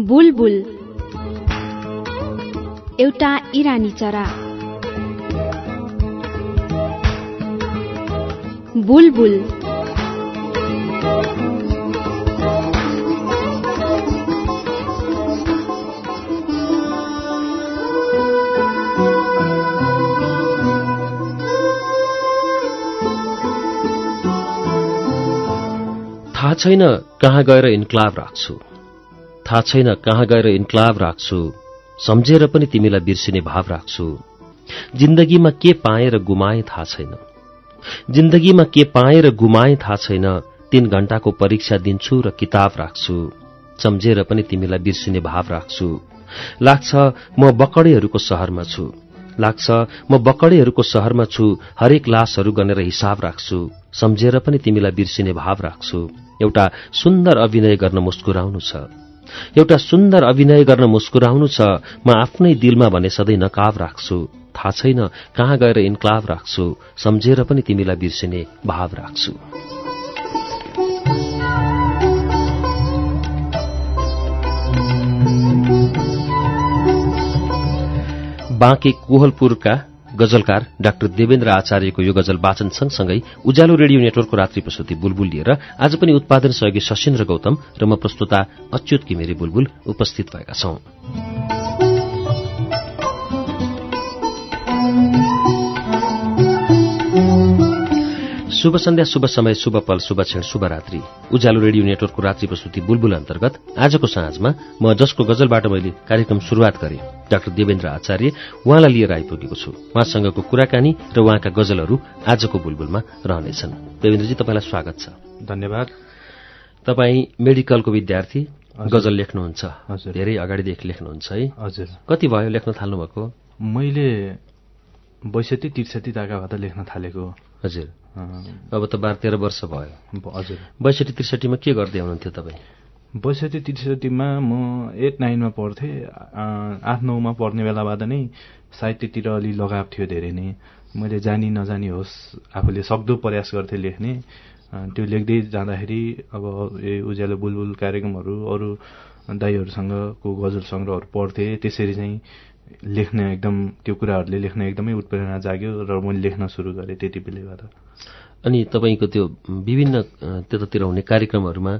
बुलबुल। एउटा इरानी चरा। बुलबुल। थाहा छैन कहाँ गएर इन्क्लाब राख्छु। थाहा छैन कहाँ गएर इन्क्लाब राख्छु। सम्झेर पनि तिमीलाई बिर्सिने भाव राख्छु। जिन्दगीमा के पाएँ र गुमाएँ थाहा छैन। जिन्दगीमा के पाएँ र गुमाएँ थाहा छैन। तीन घण्टाको परीक्षा दिन्छु र किताब राख्छु। सम्झेर पनि तिमीलाई बिर्सिने भाव राख्छु। लाग्छ म बकडेहरूको शहरमा छु। लाग्छ म बकडेहरूको शहरमा छु। हरेक लासहरू गनेर हिसाब राख्छु। सम्झेर पनि तिमीलाई बिर्सिने भाव राख्छु। एउटा सुन्दर अभिनय गर्न मुस्कुराउनु छ। एउटा सुन्दर अभिनय गर्न मुस्कुराउनु छ। म आफ्नै दिलमा भने सधैँ नकाब राख्छु। थाहा छैन कहाँ गएर इन्क्लाब राख्छु। सम्झेर पनि तिमीलाई बिर्सिने भाव राख्छु। बाँके कोहलपुरका गजलकार डाक्टर देवेन्द्र आचार्यको यो गजल वाचन सँगसँगै उज्यालो रेडियो नेटवर्कको रात्रि प्रस्तुति बुलबुल लिएर आज पनि उत्पादन सहयोगी शशीन्द्र गौतम र म प्रस्तुता अच्युत किमेरी बुलबुल उपस्थित भएका छौं। शुभ सन्ध्या शुभ समय शुभ पल शुभ क्षण शुभ रात्रि। उज्यालो रेडियो नेटवर्कको रात्रि प्रस्तुति बुलबुल अन्तर्गत आजको साँझमा म जसको गजलबाट मैले कार्यक्रम शुरूआत गरेँ डाक्टर देवेन्द्र आचार्य उहाँलाई लिएर आइपुगेको छु। उहाँसँगको कुराकानी र उहाँका गजलहरू आजको बुलबुलमा रहनेछन्। देवेन्द्रजी तपाईँलाई स्वागत छ। धन्यवाद। तपाईँ मेडिकलको विद्यार्थी गजल लेख्नुहुन्छ। धेरै अगाडिदेखि लेख्नुहुन्छ है। हजुर। कति भयो लेख्न थाल्नुभएको? मैले बैसठी त्रिसठी ताकाबाट लेख्न थालेको। हजुर। अब त बाह्र तेह्र वर्ष भयो। हजुर। बैसठी त्रिसठीमा के गर्दै हुनुहुन्थ्यो तपाईँ? बैसठी त्रिसठीमा म एट नाइनमा पढ्थेँ। आठ नौमा पढ्ने बेलाबाट नै साहित्यतिर अलि लगाव थियो धेरै नै। मैले जानी नजानी होस् आफूले सक्दो प्रयास गर्थेँ लेख्ने। त्यो लेख्दै जाँदाखेरि अब यो उज्यालो बुलबुल कार्यक्रमहरू अरू दाईहरूसँगको गजल सङ्ग्रहहरू पढ्थेँ। त्यसरी चाहिँ लेख्न एकदम त्यो कुराहरूले लेख्न एकदमै उत्प्रेरणा जाग्यो र मैले लेख्न सुरु गरेँ त्यति बेलाबाट। अनि तपाईँको त्यो विभिन्न त्यतातिर हुने कार्यक्रमहरूमा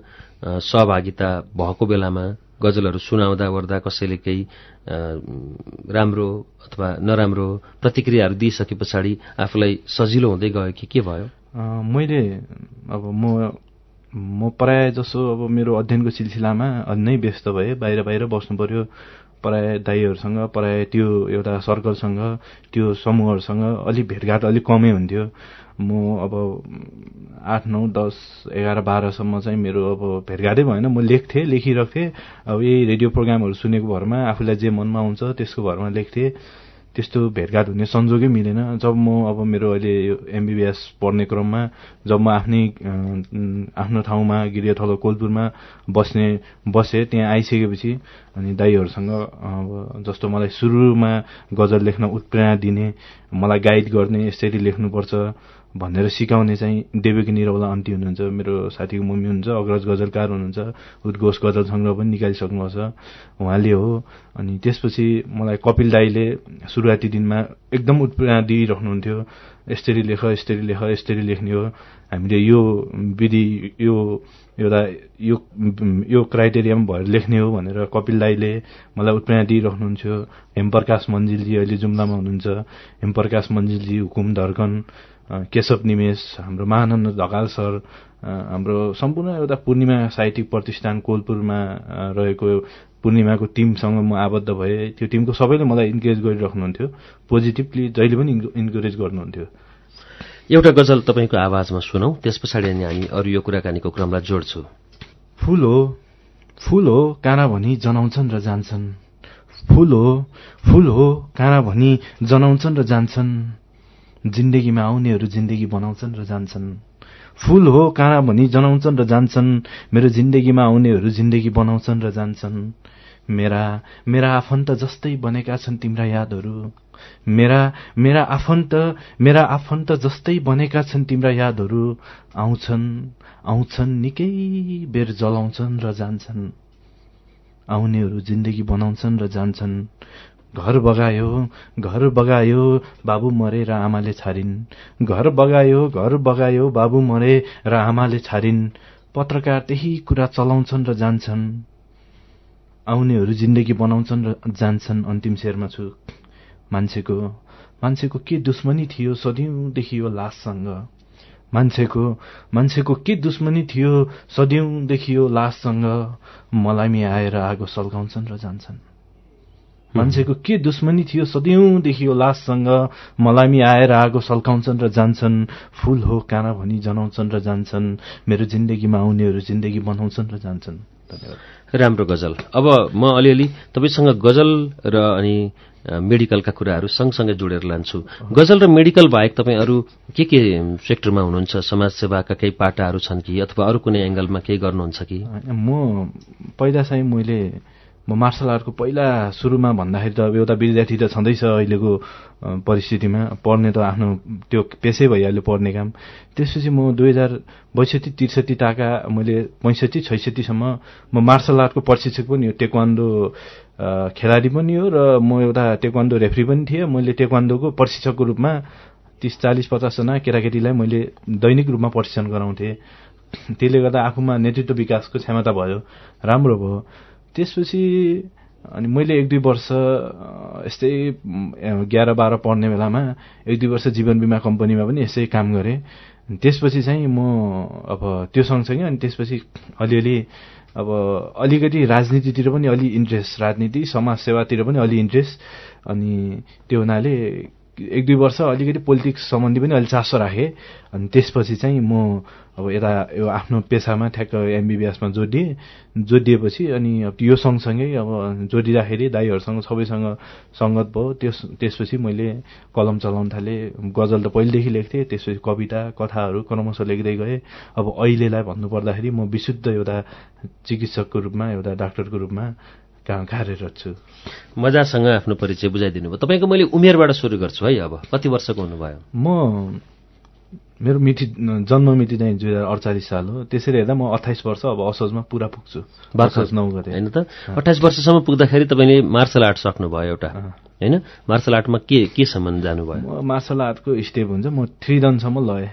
सहभागिता भएको बेलामा गजलहरू सुनाउँदा ओर्दा कसैले केही राम्रो अथवा नराम्रो प्रतिक्रियाहरू दिइसके पछाडि आफूलाई सजिलो हुँदै गयो कि के भयो? मैले अब म म प्राय जसो अब मेरो अध्ययनको सिलसिलामा नै व्यस्त भएँ बाहिर बाहिर बस्नु पर्यो। प्राय दाईहरूसँग प्राय त्यो एउटा सर्कलसँग त्यो समूहहरूसँग अलिक भेटघाट अलिक कमै हुन्थ्यो। म अब आठ नौ दस एघार बाह्रसम्म चाहिँ मेरो अब भेटघाटै भएन। म लेख्थेँ लेखिरहेको थिएँ अब यही रेडियो प्रोग्रामहरू सुनेको भरमा आफूलाई जे मनमा आउँछ त्यसको भरमा लेख्थेँ। त्यस्तो भेटघाट हुने संजोगै मिलेन। जब म अब मेरो अहिले यो एमबिबिएस पढ्ने क्रममा जब म आफ्नै आफ्नो ठाउँमा गिरियाथलो कोलपुरमा बस्ने बसेँ त्यहाँ आइसकेपछि अनि दाईहरूसँग अब जस्तो मलाई सुरुमा गजल लेख्न उत्प्रेरणा दिने मलाई गाइड गर्ने यसरी लेख्नुपर्छ। भनेर सिकाउने चाहिँ देवकी निरौला अन्ती हुनुहुन्छ मेरो साथीको मम्मी हुनुहुन्छ अग्रज गजलकार हुनुहुन्छ उद्घोष गजल सङ्ग्रह पनि निकालिसक्नुभएको छ उहाँले हो। अनि त्यसपछि मलाई कपिल दाईले सुरुवाती दिनमा एकदम उत्प्रेरणा दिइराख्नुहुन्थ्यो यसरी लेख यसरी लेख यसरी लेख्ने हो। हामीले यो विधि यो एउटा यो यो क्राइटेरियामा भएर लेख्ने हो भनेर कपिल दाईले मलाई उत्प्रेरणा दिइराख्नुहुन्थ्यो हेमप्रकाश मन्जिलजी अहिले जुम्लामा हुनुहुन्छ। हेमप्रकाश मन्जिलजी हुकुम धर्कन केशव निमेष हाम्रो महानन्द ढकाल सर हाम्रो सम्पूर्ण एउटा पूर्णिमा साहित्यिक प्रतिष्ठान कोलपुरमा रहेको पूर्णिमाको टिमसँग म आबद्ध भएँ त्यो टिमको सबैले मलाई इन्करेज गरिराख्नुहुन्थ्यो। पोजिटिभली जहिले पनि इन्करेज गर्नुहुन्थ्यो। एउटा गजल तपाईँको आवाजमा सुनौ त्यस पछाडि अनि हामी अरू यो कुराकानीको क्रमलाई जोड्छु। फूल हो फूल हो काँडा भनी जनाउँछन् र जान्छन्। फूल हो फूल हो काँडा भनी जनाउँछन् र जान्छन्। जिन्दगीमा आउनेहरू जिन्दगी बनाउँछन् र जान्छन्। फूल हो काँडा भनी जनाउँछन् र जान्छन्। मेरो जिन्दगीमा आउनेहरू जिन्दगी बनाउँछन् र जान्छन्। मेरा मेरा आफन्त जस्तै बनेका छन् तिम्रा यादहरू। मेरा मेरा आफन्त मेरा आफन्त जस्तै बनेका छन् तिम्रा यादहरू। आउँछन् आउँछन् निकै बेर जलाउँछन् र जान्छन्। आउनेहरू जिन्दगी बनाउँछन् र जान्छन्। घर बगायो घर बगायो बाबु मरे र आमाले छारिन्। घर बगायो घर बगायो बाबु मरे र आमाले छारिन्। पत्रकार त्यही कुरा चलाउँछन् र जान्छन्। आउनेहरू जिन्दगी बनाउँछन् र जान्छन्। अन्तिम शेरमा छु। मान्छेको मान्छेको के दुश्मनी थियो सदियौँदेखि यो लाससँग। मान्छेको मान्छेको के दुश्मनी थियो सदियौँदेखि यो लाससँग। मलाई आएर आगो सल्काउँछन् र जान्छन्। मान्छेको के दुश्मनी थियो सदियौँदेखि यो लाससँग मलाई आएर आगो सल्काउँछन् र जान्छन् फूल हो काना भनी जनाउँछन् र जान्छन् मेरो जिन्दगीमा आउनेहरू जिन्दगी बनाउँछन् र जान्छन्। राम्रो गजल। अब म अलिअलि तपाईँसँग गजल र अनि मेडिकलका कुराहरू सँगसँगै जोडेर लान्छु। गजल र मेडिकल बाहेक तपाईँ अरू के के सेक्टरमा हुनुहुन्छ? समाजसेवाका केही पाटाहरू छन् कि अथवा अरू कुनै एङ्गलमा केही गर्नुहुन्छ कि? म पहिला चाहिँ मैले म मार्सल आर्टको पहिला सुरुमा भन्दाखेरि त एउटा विद्यार्थी त छँदैछ अहिलेको परिस्थितिमा। पढ्ने त आफ्नो त्यो पेसै भइहाल्यो पढ्ने काम। त्यसपछि म दुई हजार बैसठी त्रिसठी टाका मैले पैँसठी छैसठीसम्म म मार्सल आर्टको प्रशिक्षक पनि हो टेक्वान्डो खेलाडी पनि हो र म एउटा टेक्वान्डो रेफ्री पनि थिएँ। मैले टेक्वान्डोको प्रशिक्षकको रूपमा तिस चालिस पचासजना केटाकेटीलाई मैले दैनिक रूपमा प्रशिक्षण गराउँथेँ। त्यसले गर्दा आफूमा नेतृत्व विकासको क्षमता भयो राम्रो भयो। त्यसपछि अनि मैले एक दुई वर्ष यस्तै एघार बाह्र पढ्ने बेलामा एक दुई वर्ष जीवन बिमा कम्पनीमा पनि यसै काम गरेँ। त्यसपछि चाहिँ म अब त्यो सँगसँगै अनि त्यसपछि अलिअलि अब अलिकति राजनीतितिर पनि अलि इन्ट्रेस्ट राजनीति समाजसेवातिर पनि अलि इन्ट्रेस्ट अनि त्यो हुनाले एक दुई वर्ष अलिकति पोलिटिक्स सम्बन्धी पनि अलि चासो राखेँ। अनि त्यसपछि चाहिँ म अब यता यो आफ्नो पेसामा ठ्याक्क एमबिबिएसमा जोडिएँ। जोडिएपछि अनि अब यो सँगसँगै अब जोडिँदाखेरि दाईहरूसँग सबैसँग सङ्गत भयो। त्यस त्यसपछि मैले कलम चलाउन थालेँ। गजल त पहिलेदेखि लेख्थेँ। त्यसपछि कविता कथाहरू क्रमशः लेख्दै गएँ। अब अहिलेलाई भन्नुपर्दाखेरि म विशुद्ध एउटा चिकित्सकको रूपमा एउटा डाक्टरको रूपमा कार्यरत छु। मजासँग आफ्नो परिचय बुझाइदिनु भयो। तपाईँको मैले उमेरबाट सुरु गर्छु है अब। कति वर्षको हुनुभयो? म मेरो मिति जन्म मिति चाहिँ दुई हजार अडचालिस साल हो। त्यसरी हेर्दा म अठाइस वर्ष अब असोजमा पुरा पुग्छु। वर्ष नौ गते। होइन त? अठाइस वर्षसम्म पुग्दाखेरि तपाईँले मार्सल आर्ट सक्नुभयो एउटा। होइन? मार्सल आर्टमा के केसम्म जानुभयो? मार्सल आर्टको स्टेप हुन्छ। म थ्री डनसम्म लगेँ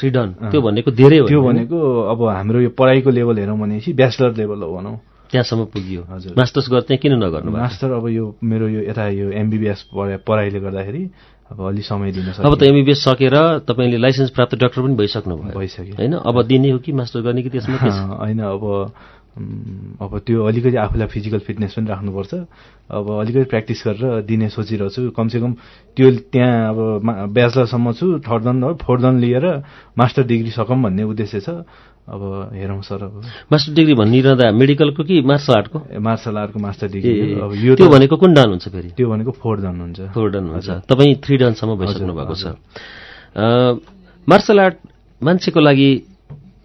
थ्री डन त्यो भनेको धेरै हो त्यो भनेको अब हाम्रो यो पढाइको लेभल हेरौँ भनेपछि ब्याचलर लेभल हो भनौँ। त्यहाँसम्म पुगियो। हजुर। मास्टर्स गर्दै किन नगर्नु मास्टर अब यो मेरो यो यता यो एमबिबिएस पढाइले गर्दाखेरि अब अलि समय दिन अब त एमबिबिएस सकेर तपाईँले लाइसेन्स प्राप्त डाक्टर पनि भइसक्नु भयो। भइसक्यो। होइन? अब दिने हो कि मास्टर गर्ने कि त्यसमा होइन अब अब त्यो अलिकति आफूलाई फिजिकल फिटनेस पनि राख्नुपर्छ। अब अलिकति प्र्याक्टिस गरेर दिने सोचिरहेको छु। कमसेकम त्यो त्यहाँ अब ब्याचलरसम्म छु थर्ड डन फोर्थ डन लिएर मास्टर डिग्री सकौँ भन्ने उद्देश्य छ। अब हेरौँ सर अब। मास्टर डिग्री भनिरहँदा मेडिकलको कि मार्सल आर्टको? मार्सल आर्टको मास्टर डिग्री अब यो त्यो भनेको कुन डान हुन्छ फेरि? त्यो भनेको फोर डन हुन्छ। फोर डन हुन्छ। तपाईँ थ्री डनसम्म भइसक्नु भएको छ। मार्सल आर्ट मान्छेको लागि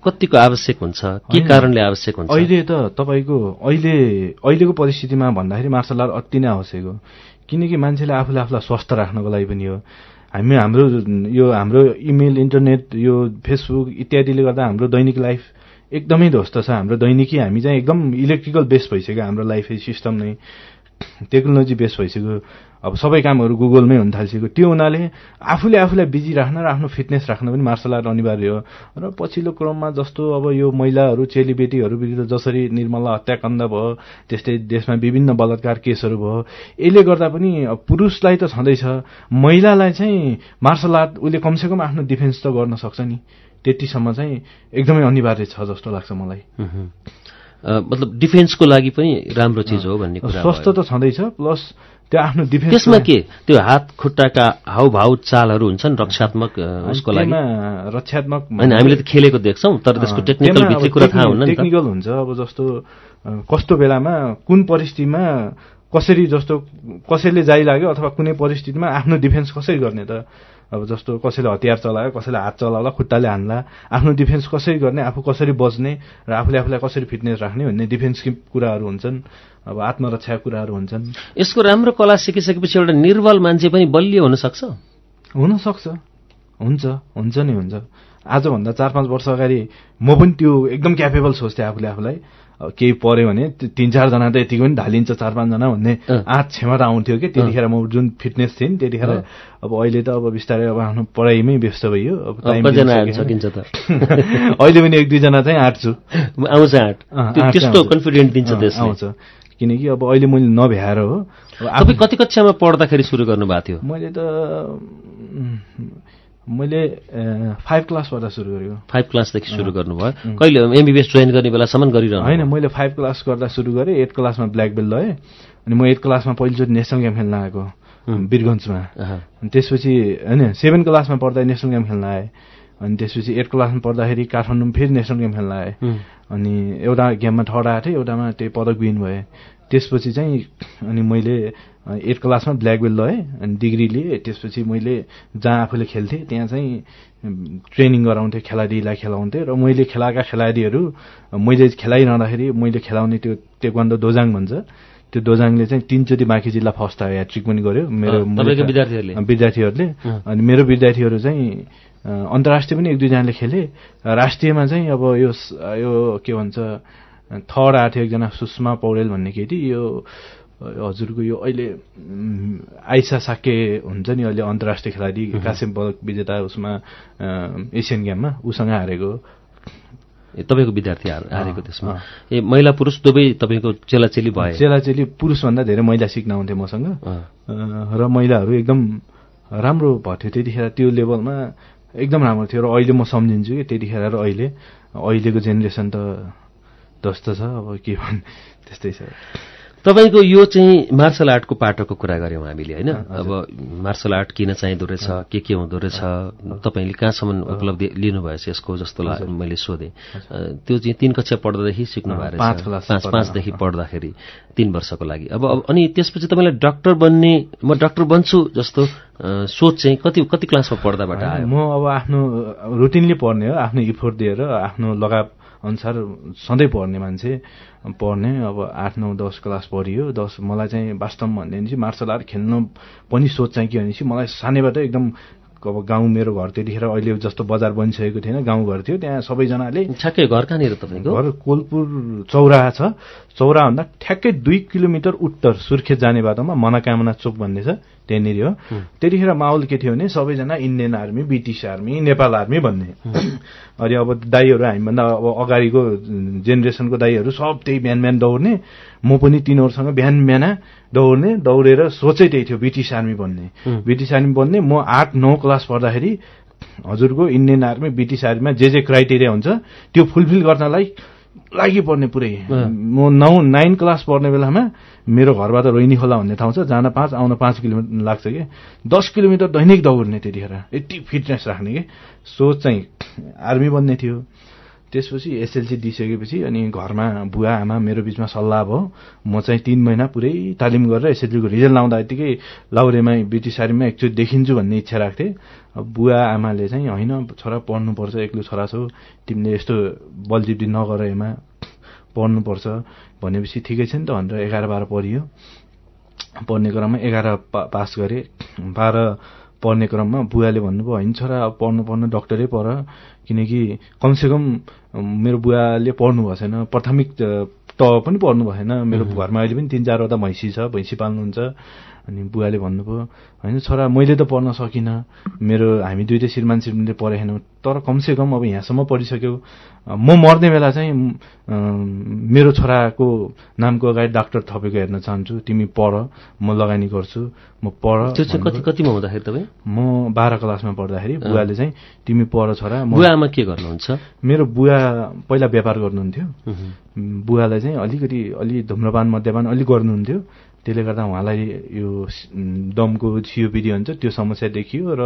कतिको आवश्यक हुन्छ? के कारणले आवश्यक हुन्छ? अहिले त तपाईँको अहिले अहिलेको परिस्थितिमा भन्दाखेरि मार्सल आर्ट अति नै आवश्यक हो। किनकि मान्छेले आफूले आफूलाई स्वस्थ राख्नको लागि पनि हो। हामी हाम्रो यो हाम्रो इमेल इन्टरनेट यो फेसबुक इत्यादिले गर्दा हाम्रो दैनिक लाइफ एकदमै ध्वस्त छ। हाम्रो दैनिकी हामी चाहिँ एकदम इलेक्ट्रिकल बेस भइसक्यो हाम्रो लाइफ सिस्टम नै। टेक्नोलोजी बेस भइसक्यो अब सबै कामहरू गुगलमै हुन थालिसक्यो। त्यो हुनाले आफूले आफूलाई बिजी राख्न र आफ्नो फिटनेस राख्न पनि मार्सल आर्ट अनिवार्य हो। र पछिल्लो क्रममा जस्तो अब यो महिलाहरू चेलीबेटीहरू विरुद्ध जसरी निर्मला हत्याकाण्ड भयो त्यस्तै देशमा विभिन्न बलात्कार केसहरू भयो यसले गर्दा पनि पुरुषलाई त छँदैछ। महिलालाई चाहिँ मार्सल आर्ट उसले कमसेकम आफ्नो डिफेन्स त गर्न सक्छ नि। त्यतिसम्म चाहिँ एकदमै अनिवार्य छ जस्तो लाग्छ मलाई। मतलब डिफेन्सको लागि पनि राम्रो चिज हो भन्ने कुरा स्वस्थ त छँदैछ प्लस त्यो आफ्नो डिफेन्स त्यसमा के? त्यो हात खुट्टाका हाउभाउ चालहरू हुन्छन् रक्षात्मक उसको लागि। रक्षात्मक होइन हामीले त खेलेको देख्छौँ तर त्यसको टेक्निकल भित्री कुरा थाहा हुन्न टेक्निकल हुन्छ अब जस्तो कस्तो बेलामा कुन परिस्थितिमा कसरी जस्तो कसैले जाइ लाग्यो अथवा कुनै परिस्थितिमा आफ्नो डिफेन्स कसरी गर्ने त? अब जस्तो कसैले हतियार चलायो कसैले हात चलाउला खुट्टाले हान्ला आफ्नो डिफेन्स कसरी गर्ने आफू कसरी बच्ने र आफूले आफूलाई कसरी फिटनेस राख्ने भन्ने डिफेन्सकी कुराहरू हुन्छन् अब आत्मरक्षाका कुराहरू हुन्छन्। यसको राम्रो कला सिकिसकेपछि एउटा निर्बल मान्छे पनि बलियो हुनसक्छ? हुनसक्छ। हुन्छ हुन्छ नि हुन्छ। आजभन्दा चार पाँच वर्ष अगाडि म पनि त्यो एकदम क्यापेबल सोच्थेँ आफूले आफूलाई। केही पऱ्यो भने तिन चारजना त यतिको पनि ढालिन्छ चार पाँचजना भन्ने। आँट क्षमता आउँथ्यो कि। त्यतिखेर म जुन फिटनेस थिएँ नि त्यतिखेर। अब अहिले त अब बिस्तारै अब आफ्नो पढाइमै व्यस्त भइयो। अब। सकिन्छ त? अहिले पनि एक दुईजना चाहिँ आँट्छु आउँछ आँट। त्यस्तो। कन्फिडेन्ट दिन्छ आउँछ। किनकि अब अहिले मैले नभ्याएर हो। तपाईँ कति कक्षामा पढ्दाखेरि सुरु गर्नुभएको थियो? मैले त मैले फाइभ क्लासबाट सुरु गरेको फाइभ क्लासदेखि सुरु गर्नुभयो कहिले एमबिबिएस जोइन गर्ने बेलासम्म गरिरहनु होइन मैले फाइभ क्लास गर्दा सुरु गरेँ एट क्लासमा ब्ल्याक बेल्ट लगाएँ अनि म एट क्लासमा पहिलोचोटि नेसनल गेम खेल्न आएको। वीरगन्जमा अहँ। अनि त्यसपछि होइन सेभेन क्लासमा पढ्दा नेसनल गेम खेल्न आएँ अनि त्यसपछि एट क्लासमा पढ्दाखेरि काठमाडौँमा फेरि नेसनल गेम खेल्न आएँ। अनि एउटा गेममा थर्ड आएको थिएँ एउटामा त्यही पदक विन भएँ त्यसपछि चाहिँ अनि मैले एट क्लासमा ब्ल्याक बेल्ट लगाएँ अनि डिग्री लिएँ। त्यसपछि मैले जहाँ आफूले खेल्थेँ त्यहाँ चाहिँ ट्रेनिङ गराउँथेँ खेलाडीलाई खेलाउँथेँ र मैले खेलाएका खेलाडीहरू मैले खेलाइरहँदाखेरि मैले खेलाउने त्यो टेक्वान्डो दोजाङ भन्छ। त्यो दोजाङले चाहिँ तिनचोटि बाँकी जिल्ला फर्स्ट आयो ह्याट्रिक पनि गर्यो। मेरो विद्यार्थीहरूले? अनि मेरो विद्यार्थीहरू चाहिँ अन्तर्राष्ट्रिय पनि एक दुईजनाले खेले। राष्ट्रियमा चाहिँ अब यो यो के भन्छ थर्ड आएको थियो एकजना सुषमा पौडेल भन्ने केटी यो हजुरको यो अहिले आइसा साके हुन्छ नि अहिले अन्तर्राष्ट्रिय खेलाडी कासिम पदक विजेता उसमा एसियन गेममा उसँग हारेको। ए, तपाईँको विद्यार्थी हार- हारेको त्यसमा। ए महिला पुरुष दुवै तपाईँको चेलाचेली भए? चेलाचेली पुरुषभन्दा धेरै महिला सिक्न आउँथे मसँग। र महिलाहरू एकदम राम्रो भएको थियो त्यतिखेर त्यो लेभलमा एकदम राम्रो थियो। र अहिले म सम्झिन्छु कि त्यतिखेर र अहिले। अहिलेको जेनेरेसन त जस्तो छ अब के भन् त्यस्तै छ। तपाईँको यो चाहिँ मार्सल आर्टको पाटोको कुरा गऱ्यौँ हामीले होइन। अब मार्सल आर्ट किन चाहिँदो रहेछ के के हुँदो रहेछ तपाईँले कहाँसम्म उपलब्धि लिनुभएछ यसको जस्तो मैले सोधेँ। त्यो चाहिँ तिन कक्षा पढ्दादेखि सिक्नु भएको पाँच रहेछ पाँच पाँचदेखि। पढ्दाखेरि तिन वर्षको लागि। अब अनि त्यसपछि तपाईँलाई डाक्टर बन्ने म डाक्टर बन्छु जस्तो सोच चाहिँ कति कति क्लासमा पढ्दाबाट आयो? म अब आफ्नो रुटिनली पढ्ने हो आफ्नो इफोर्ट दिएर आफ्नो लगाव अनुसार सधैँ पढ्ने मान्छे पढ्ने अब आठ नौ दस क्लास पढियो दस मलाई चाहिँ वास्तवमा भन्ने मार्सल आर्ट खेल्नु पनि सोच चाहिँ के भनेपछि मलाई सानैबाट एकदम अब गाउँ मेरो घर त्यतिखेर अहिले जस्तो बजार बनिसकेको थिएन गाउँघर थियो त्यहाँ सबैजनाले ठ्याक्कै घर कहाँनिर तपाईँको? घर कोलपुर चौराहा छ। चौराहाभन्दा ठ्याक्कै दुई किलोमिटर उत्तर सुर्खेत जाने बाटोमा मनोकामना चोक भन्ने छ त्यहाँनिर हो। त्यतिखेर माहौल के थियो भने सबैजना Indian army British army Nepal army भन्ने। अनि अब दाईहरू हामीभन्दा अब अगाडिको जेनेरेसनको दाईहरू सब त्यही बिहान बिहान दौड्ने। म पनि तिनीहरूसँग बिहान बिहान दौड्ने दौडेर सोचै त्यही थियो ब्रिटिस आर्मी बन्ने। ब्रिटिस आर्मी बन्ने म आठ नौ क्लास पढ्दाखेरि हजुरको इन्डियन आर्मी ब्रिटिस आर्मीमा जे जे क्राइटेरिया हुन्छ त्यो फुलफिल गर्नलाई लागि पर्ने पुरै। म नौ नाइन क्लास पढ्ने बेलामा मेरो घरबाट रोहिनी खोला भन्ने ठाउँ छ जान पाँच आउन पाँच किलोमिटर लाग्छ कि। दस किलोमिटर दैनिक दौड्ने त्यतिखेर। यति फिटनेस राख्ने कि। सोच चाहिँ आर्मी बन्ने थियो। त्यसपछि एसएलसी दिइसकेपछि अनि घरमा बुवा आमा मेरो बिचमा सल्लाह भयो। म चाहिँ तिन महिना पुरै तालिम गरेर एसएलसीको रिजल्ट लाउँदा यत्तिकै लाउरेमा ब्रिटिस आर्मीमा एकचोटि देखिन्छु भन्ने इच्छा राख्थेँ। बुवा आमाले चाहिँ होइन छोरा पढ्नुपर्छ एक्लो छोरा छौ तिमीले यस्तो बलजिप्टी नगर एमा पढ्नुपर्छ भनेपछि ठिकै छ नि त भनेर एघार बाह्र पढियो। पढ्ने क्रममा एघार पा पास गरेँ। बाह्र पढ्ने क्रममा बुवाले भन्नुभयो होइन छोरा अब पढ्नु पर्नु डक्टरै पढ किनकि कमसेकम मेरो बुवाले पढ्नु भएको छैन। प्राथमिक त पनि पढ्नु भएन। मेरो घरमा अहिले पनि तिन चारवटा भैँसी छ भैँसी पाल्नुहुन्छ। अनि बुवाले भन्नुभयो होइन छोरा मैले त पढ्न सकिनँ। मेरो हामी दुइटै श्रीमान श्रीमानले पढेनौँ तर कमसेकम अब यहाँसम्म पढिसक्यो। म मर्ने बेला चाहिँ मेरो छोराको नामको अगाडि डाक्टर थपेको हेर्न चाहन्छु। तिमी पढ म लगानी गर्छु। म पढ त्यो चाहिँ कति कतिमा हुँदाखेरि तपाईँ? म बाह्र क्लासमा पढ्दाखेरि बुवाले चाहिँ तिमी पढ छोरा म बुवा आमा के गर्नुहुन्छ? मेरो बुवा पहिला व्यापार गर्नुहुन्थ्यो। बुवालाई चाहिँ अलिकति अलि धुम्रपान मद्यपान अलिक गर्नुहुन्थ्यो। त्यसले गर्दा उहाँलाई यो दमको सियोपिडी हुन्छ त्यो समस्या देखियो र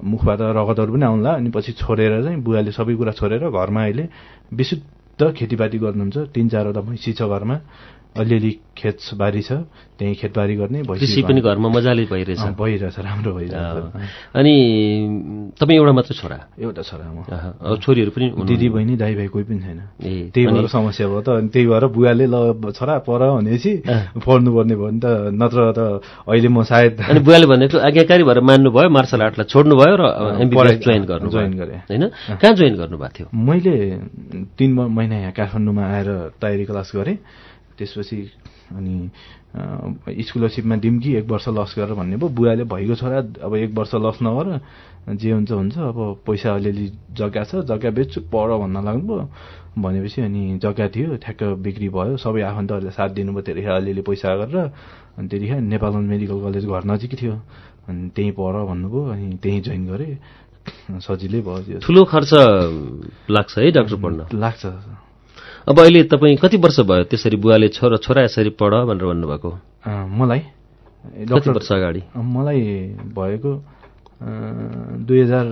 मुखबाट रगतहरू पनि आउला अनि पछि छोडेर चाहिँ बुवाले सबै कुरा छोडेर घरमा अहिले विशुद्ध खेतीपाती गर्नुहुन्छ तिन चारवटा भैँसी छ घरमा। अलिअलि खेतबारी छ त्यही खेतबारी गर्ने कृषि पनि घरमा मजाले भइरहेछ। भइरहेछ राम्रो भइरहेछ। अनि तपाईँ एउटा मात्र छोरा? एउटा छोरा म। छोरीहरू पनि दिदी बहिनी दाइ भाइ कोही पनि छैन। त्यही भएर समस्या भयो त। अनि त्यही भएर बुवाले ल छोरा पर भनेपछि। पढ्नुपर्ने भयो नि त। नत्र त अहिले म सायद अनि बुवाले भनेको आज्ञाकारी भएर मान्नुभयो मार्सल आर्टलाई छोड्नुभयो र एमबिबिएस जोइन गर्नु जोइन गरेँ। होइन? कहाँ जोइन गर्नुभएको थियो? मैले तिन महिना यहाँ काठमाडौँमा आएर तयारी क्लास गरेँ। त्यसपछि अनि स्कलरसिपमा दिउँ कि एक वर्ष लस गरेर भन्ने भयो बुवाले भइगयो छोरा अब एक वर्ष लस नगर जे हुन्छ हुन्छ अब पैसा अलिअलि जग्गा छ जग्गा बेच्छु पढ भन्न लाग्नुभयो। भनेपछि अनि जग्गा थियो ठ्याक्क बिक्री भयो सबै आफन्तहरूले साथ दिनुभयो त्यतिखेर अलिअलि पैसा गरेर अनि त्यतिखेर नेपालगञ्ज मेडिकल कलेज घर नजिक थियो। अनि त्यहीँ पढ भन्नुभयो अनि त्यहीँ जोइन गरेँ। सजिलै भयो ठुलो खर्च लाग्छ है डाक्टर पढ्न? लाग्छ। अब अहिले तपाईँ कति वर्ष भयो त्यसरी बुवाले छोरा छोरा यसरी पढ भनेर भन्नुभएको? मलाई? कति वर्ष अगाडि? मलाई भएको दुई हजार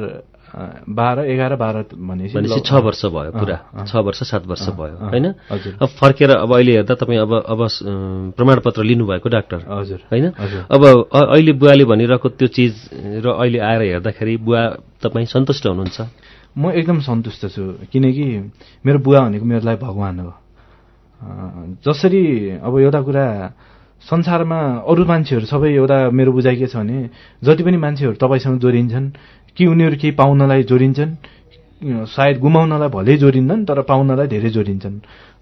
बाह्र एघार बाह्र भनेपछि छ वर्ष भयो पुरा। छ वर्ष सात वर्ष भयो होइन। अब फर्केर अब अहिले हेर्दा तपाईँ अब अब प्रमाणपत्र लिनुभएको डाक्टर हजुर। होइन। अब अहिले बुवाले भनिरहेको त्यो चिज र अहिले आएर हेर्दाखेरि बुवा तपाईँ सन्तुष्ट हुनुहुन्छ? म एकदम सन्तुष्ट छु। किनकि मेरो बुवा भनेको मेरो लागि भगवान् हो। जसरी अब एउटा कुरा संसारमा अरू मान्छेहरू सबै एउटा मेरो बुझाइ के छ भने जति पनि मान्छेहरू तपाईँसँग जोडिन्छन् कि उनीहरू केही पाउनलाई जोडिन्छन् सायद गुमाउनलाई भलै जोडिन्छन् तर पाउनलाई धेरै जोडिन्छन्।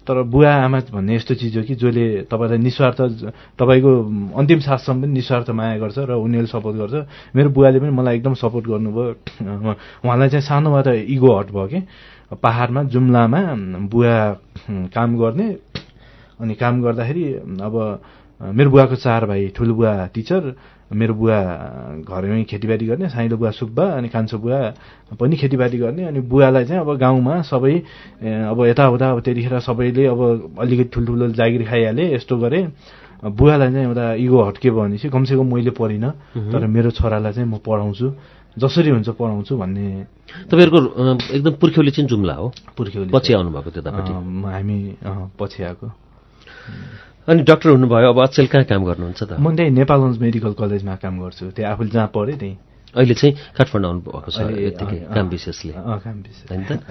तर बुवा आमा भन्ने यस्तो चिज हो कि जसले तपाईँलाई निस्वार्थ तपाईँको अन्तिम साससम्म पनि निस्वार्थ माया गर्छ र उनीहरूले सपोर्ट गर्छ। मेरो बुवाले पनि मलाई एकदम सपोर्ट गर्नुभयो। उहाँलाई चाहिँ सानोबाट इगो हट भयो कि। पाहाडमा जुम्लामा बुवा काम गर्ने। अनि काम गर्दाखेरि अब मेरो बुवाको चार भाइ ठुलो बुवा टिचर। मेरो बुवा घरमै खेतीबारी गर्ने साइलो बुवा सुब्बा अनि कान्छो बुवा पनि खेतीबारी गर्ने अनि बुवालाई चाहिँ अब गाउँमा सबै अब यताउता अब त्यतिखेर सबैले अब अलिकति ठुल्ठुलो जागिर खाइहाले यस्तो गरे। बुवालाई चाहिँ एउटा इगो हट्के भयो भनेपछि कमसेकम मैले पढिनँ तर मेरो छोरालाई चाहिँ म पढाउँछु जसरी हुन्छ पढाउँछु भन्ने। तपाईँहरूको एकदम पुर्ख्यौली चाहिँ जुम्ला हो। पुर्ख्यौली। पछि आउनुभएको त्यतापट्टि हामी पछि आएको। अनि डाक्टर हुनुभयो अब अचेल कहाँ काम गर्नुहुन्छ त? म त्यही नेपालगञ्ज मेडिकल कलेजमा काम गर्छु त्यही आफूले जहाँ पढेँ त्यहीँ। अहिले चाहिँ काठमाडौँ आउनुभएको छ यत्तिकै काम विशेषले। होइन त।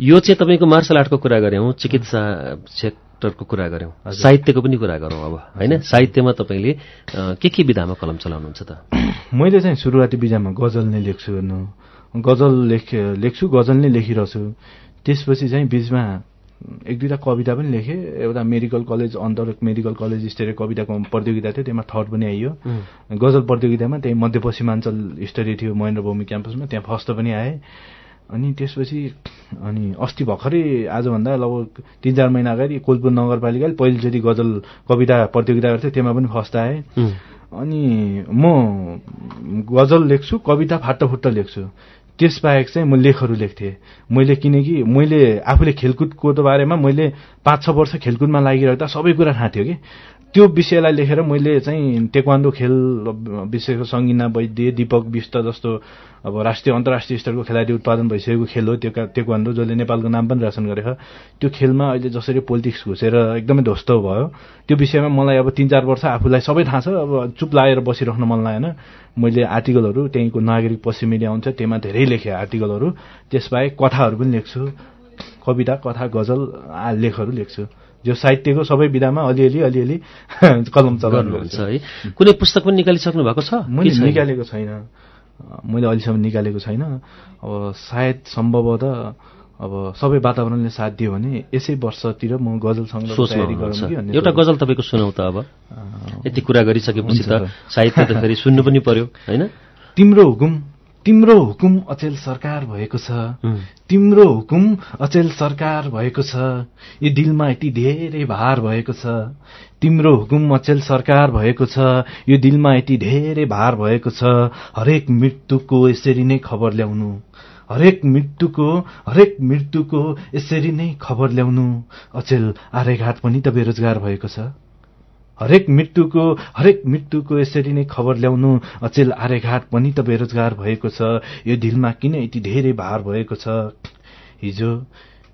यो चाहिँ तपाईँको मार्सल आर्टको कुरा गऱ्यौँ चिकित्सा सेक्टरको कुरा गऱ्यौँ। साहित्यको पनि कुरा गरौँ अब होइन? साहित्यमा तपाईँले के के विधामा कलम चलाउनुहुन्छ त? मैले चाहिँ सुरुवाती बिजामा गजल नै लेख्छु हेर्नु। गजल लेख लेख्छु गजल नै लेखिरहेछु। त्यसपछि चाहिँ बिचमा एक दुईवटा कविता पनि लेखेँ। एउटा मेडिकल कलेज अन्तर मेडिकल कलेज स्तरीय कविताको प्रतियोगिता थियो त्यसमा थर्ड पनि आइयो। गजल प्रतियोगितामा त्यही मध्यपश्चिमाञ्चल स्तरीय थियो महेन्द्र भूमि क्याम्पसमा त्यहाँ फर्स्ट पनि आएँ। अनि त्यसपछि अनि अस्ति भर्खरै आजभन्दा लगभग तिन चार महिना अगाडि कोलपुर नगरपालिकाले पहिलोचोटि गजल कविता प्रतियोगिता गर्थ्यो त्यसमा पनि फर्स्ट आएँ। अनि म गजल लेख्छु कविता फाटफुट्ट लेख्छु। त्यसबाहेक चाहिँ म लेखहरू लेख्थेँ। मैले किनकि मैले आफूले खेलकुदको बारेमा मैले पाँच छ वर्ष खेलकुदमा लागिरहेको सबै कुरा थाहा थियो कि। त्यो विषयलाई लेखेर मैले चाहिँ टेक्वान्डो खेल विषयको सङ्गिना वैद्य दीपक विष्ट जस्तो अब राष्ट्रिय अन्तर्राष्ट्रिय स्तरको खेलाडी उत्पादन भइसकेको खेल हो त्यो टेक्वान्डो जसले नेपालको नाम पनि रोशन गरेको त्यो खेलमा अहिले जसरी पोलिटिक्स घुसेर एकदमै ध्वस्त भयो त्यो विषयमा मलाई अब तिन चार वर्ष आफूलाई सबै थाहा छ अब चुप लागेर बसिराख्न मन लागेन। मैले आर्टिकलहरू त्यहीँको नागरिक पश्चिम मिडिया आउँछ त्यसमा धेरै लेखेँ आर्टिकलहरू। त्यसबाहेक कथाहरू पनि लेख्छु कविता कथा गजल लेखहरू लेख्छु। जो साहित्यको सबै विधामा अलिअलि अलिअलि कलम चलाउनु गर्नुहुन्छ है। कुनै पुस्तक पनि निकालिसक्नु भएको छ? मैले? निकालेको छैन। मैले अहिलेसम्म निकालेको छैन। अब सायद सम्भवतः अब सबै वातावरणले साथ दियो भने यसै वर्षतिर म गजल भन्ने एउटा गजल तपाईँको सुनाउ त अब। यति कुरा गरिसकेपछि त। साहित्य त फेरि सुन्नु पनि पर्यो होइन? तिम्रो हुकुम तिम्रो हुकुम अचेल सरकार भएको छ। तिम्रो हुकुम अचेल सरकार भएको छ। यो दिलमा यति धेरै भार भएको छ। तिम्रो हुकुम अचेल सरकार भएको छ। यो दिलमा यति धेरै भार भएको छ। हरेक मृत्युको यसरी नै खबर ल्याउनु। हरेक मृत्युको हरेक मृत्युको यसरी नै खबर ल्याउनु। अचेल आर्यघाट पनि त बेरोजगार भएको छ। हरेक मृत्युको हरेक मृत्युको यसरी नै खबर ल्याउनु अचेल आर्यघाट पनि त बेरोजगार भएको छ। यो दिलमा किन यति धेरै भार भएको छ? हिजो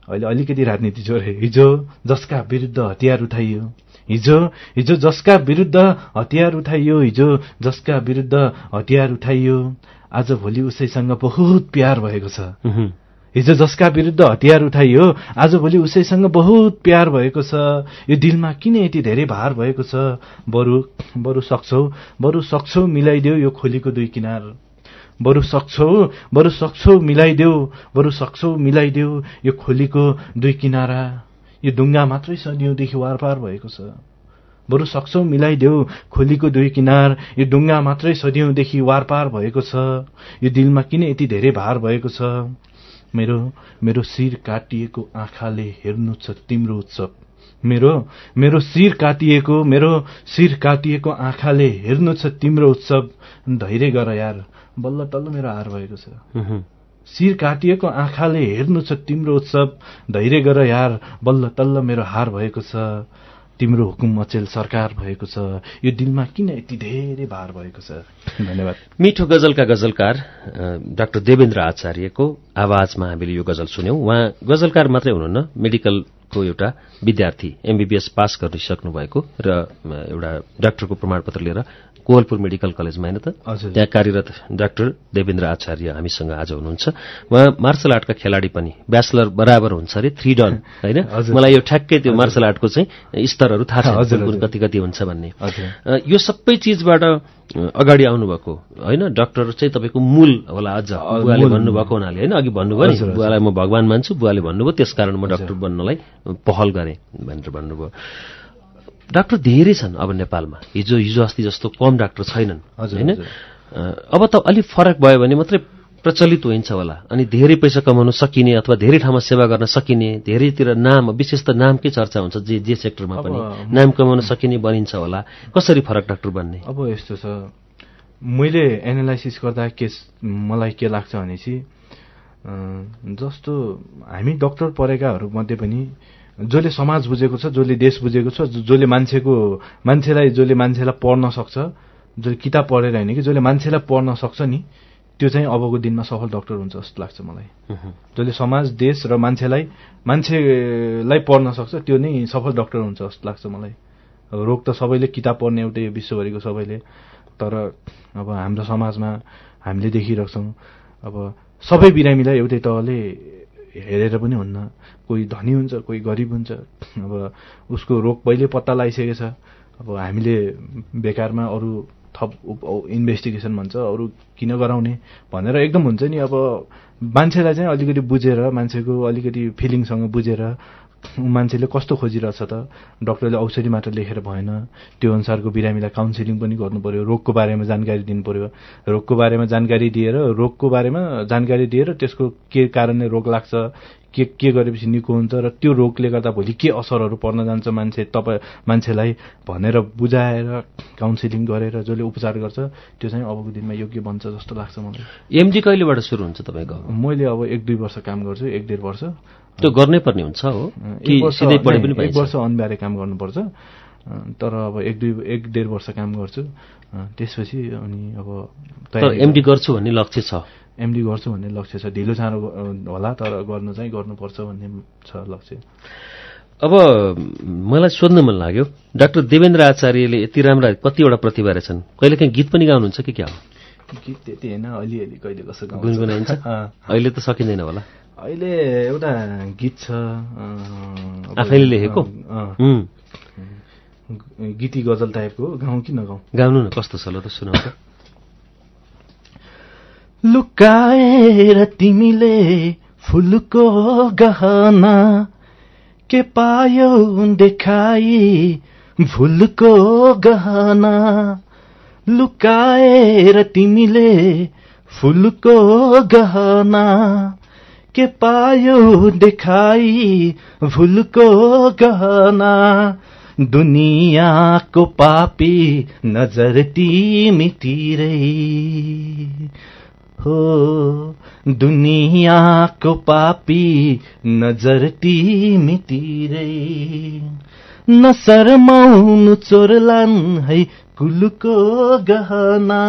अहिले अलिकति राजनीति जोरे हिजो जसका विरुद्ध हतियार उठाइयो। हिजो हिजो जसका विरुद्ध हतियार उठाइयो हिजो जसका विरुद्ध हतियार उठाइयो। आज भोलि उसैसँग बहुत प्यार भएको छ। हिजो जसका विरुद्ध हतियार उठाइयो आज भोलि उसैसँग बहुत प्यार भएको छ। यो दिलमा किन यति धेरै भार भएको छ? बरु बरु सक्छौ बरु सक्छौ मिलाइदेऊ यो खोलीको दुई किनार। बरु सक्छौ बरु सक्छौ मिलाइदेऊ बरु सक्छौ मिलाइदेऊ यो खोलीको दुई किनारा। यो ढुङ्गा मात्रै सदियौँदेखि वारपार भएको छ। बरु सक्छौ मिलाइदेऊ खोलीको दुई किनार। यो ढुङ्गा मात्रै सदियौँदेखि वारपार भएको छ। यो दिलमा किन यति धेरै भार भएको छ? मेरो मेरो शिर काटिएको आँखाले हेर्नु छ तिम्रो उत्सव। मेरो मेरो शिर काटिएको मेरो शिर काटिएको आँखाले हेर्नु छ तिम्रो उत्सव। धैर्य गर यार बल्ल तल्ल मेरो हार भएको छ। शिर काटिएको आँखाले हेर्नु छ तिम्रो उत्सव। धैर्य गर यार बल्ल तल्ल मेरो हार भएको छ। तिम्रो हुकुम अचेल सरकार भएको छ। यो दिलमा किन यति धेरै भार भएको छ? धन्यवाद। मिठो गजलका गजलकार डाक्टर देवेन्द्र आचार्यको आवाजमा हामीले यो गजल सुन्यौं। उहाँ गजलकार मात्रै हुनुहुन्न मेडिकलको एउटा विद्यार्थी एमबीबीएस पास गरिसक्नु भएको र एउटा डाक्टरको प्रमाणपत्र लिएर कोवलपुर मेडिकल कलेजमा होइन त। त्यहाँ कार्यरत डाक्टर देवेन्द्र आचार्य हामीसँग आज हुनुहुन्छ उहाँ मार्शल आर्टका खेलाडी पनि ब्याचलर बराबर हुन्छ अरे थ्री डन होइन। मलाई यो ठ्याक्कै त्यो मार्शल आर्टको चाहिँ स्तरहरू थाहा हजुर। कति कति हुन्छ भन्ने यो सबै चिजबाट अगाडि आउनुभएको होइन? डाक्टर चाहिँ तपाईँको मूल होला अझ बुवाले। भन्नुभएको हुनाले होइन? अघि भन्नुभयो नि। बुवालाई म भगवान मान्छु बुवाले भन्नुभयो त्यसकारण म डाक्टर बन्नलाई पहल गरेँ भनेर भन्नुभयो। डाक्टर धेरै छन् अब नेपालमा। हिजो हिजो अस्ति जस्तो कम डाक्टर छैनन् होइन? अब त अलिक फरक भयो भने मात्रै प्रचलित होइन्छ होला। अनि धेरै पैसा कमाउन सकिने अथवा धेरै ठाउँमा सेवा गर्न सकिने धेरैतिर नाम विशेष त नामकै चर्चा हुन्छ जे जे सेक्टरमा पनि? नाम कमाउन सकिने बनिन्छ होला। कसरी फरक डाक्टर बन्ने? अब यस्तो छ। मैले एनालाइसिस गर्दा के मलाई के लाग्छ भनेपछि जस्तो हामी डक्टर पढेकाहरू मध्ये पनि जसले समाज बुझेको छ जसले देश बुझेको छ जसले मान्छेको मान्छेलाई जसले मान्छेलाई पढ्न सक्छ जसले किताब पढेर होइन कि जसले मान्छेलाई पढ्न सक्छ नि त्यो चाहिँ अबको दिनमा सफल डक्टर हुन्छ जस्तो लाग्छ मलाई। जसले समाज देश र मान्छेलाई मान्छेलाई पढ्न सक्छ त्यो नै सफल डक्टर हुन्छ जस्तो लाग्छ मलाई। अब रोग त सबैले किताब पढ्ने एउटै विश्वभरिको सबैले। तर अब हाम्रो समाजमा हामीले देखिरहेको छौँ अब सबै बिरामीलाई एउटै तहले हेरेर पनि हुन्न। कोही धनी हुन्छ कोही गरिब हुन्छ। अब उसको रोग पहिले पत्ता लगाइसकेको छ। अब हामीले बेकारमा अरू थप इन्भेस्टिगेसन भन्छ अरू किन गराउने भनेर एकदम हुन्छ नि अब मान्छेलाई चाहिँ अलिकति बुझेर मान्छेको अलिकति फिलिङसँग बुझेर मान्छेले कस्तो खोजिरहेछ त? डक्टरले औषधि मात्र लेखेर भएन। त्यो अनुसारको बिरामीलाई काउन्सिलिङ पनि गर्नु पर्यो रोगको बारेमा जानकारी दिनु पर्यो रोगको बारेमा जानकारी दिएर रोगको बारेमा जानकारी दिएर त्यसको के कारणले रोग लाग्छ के के गरेपछि निको हुन्छ र त्यो रोगले गर्दा भोलि के असरहरू पर्न जान्छ मान्छे तपाईँ मान्छेलाई भनेर बुझाएर काउन्सिलिङ गरेर जसले उपचार गर्छ त्यो चाहिँ अबको दिनमा योग्य बन्छ जस्तो लाग्छ मलाई। एमडी कहिलेबाट सुरु हुन्छ तपाईँको मैले अब एक दुई वर्ष काम गर्छु एक डेढ वर्ष। त्यो गर्नै पर्ने हुन्छ हो। कि सिधै पढे पनि एक वर्ष अनिवार्य काम गर्नुपर्छ। तर अब एक दुई एक डेढ वर्ष काम गर्छु। त्यसपछि अनि अब एमडी गर्छु। भन्ने लक्ष्य छ। एमडी गर्छु भन्ने लक्ष्य छ। ढिलो चाँडो होला तर गर्नु चाहिँ गर्नुपर्छ भन्ने छ लक्ष्य। अब मलाई सोध्न मन लाग्यो डाक्टर देवेन्द्र आचार्यले यति राम्रा कतिवटा प्रतिभा रहेछन्। कहिलेकाहीँ गीत पनि गाउनुहुन्छ कि क्या हो? गीत त्यति होइन अलिअलि कहिले कसो गाउँछ। गुनगुनाइन्छ। अहिले त सकिँदैन होला। अहिले एउटा गीत छ आफैले लेखेको? गीती गजल टाइपको गाउँ कि नगाउँ? गाउनु न कस्तो छ ल त सुनाउ लुकाएर तिमीले फुलको गहना के पायौ देखाई फुलको गहना। लुकाएर तिमीले फुलको गहना के पायौ देखाई फुलको गहना? दुनियाँको पापी नजर तिमीतिरै हो दुनियाँको पापी नजर तिमीतिरै नशर्माउनु चोरलान् है कुलुको गहना।